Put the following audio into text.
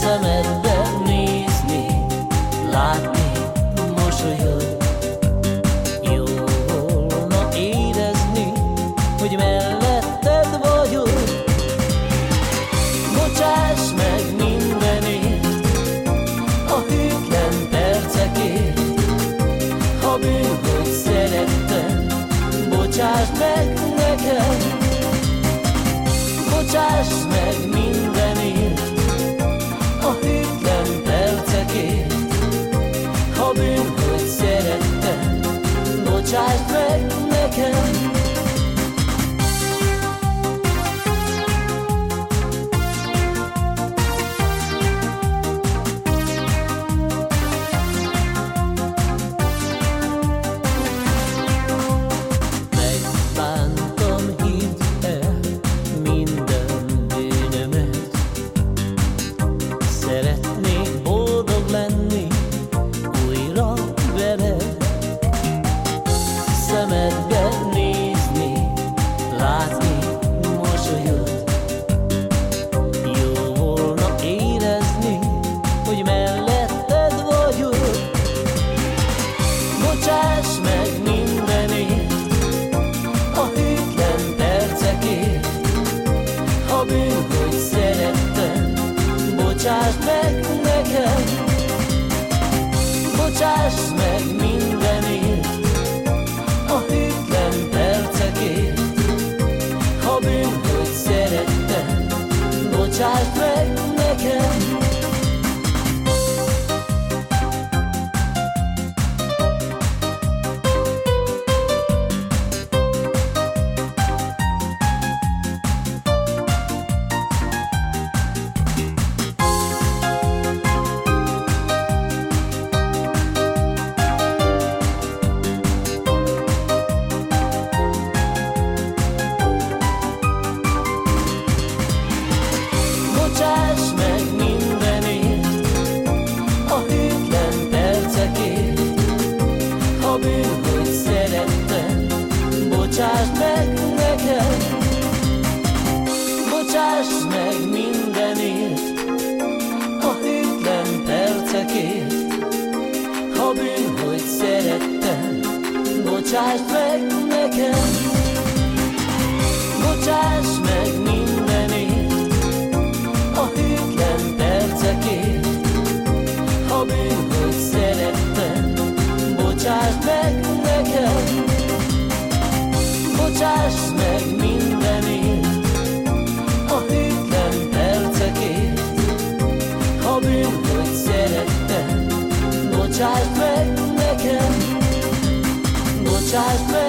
Some at the knees me, like me, more a hűtlen percekért. Ha bűn, szerettem, bocsáss meg nekem Bocsáss meg mindenért Bocsáss meg nekem Bocsáss meg mindenért A hűtlen percekért. Ha bűn, hogy szerettem Bocsáss meg nekem Bocsáss meg mindenért a hűtlen percekért. Ha bűn, hogy szerettem, bocsáss meg baptized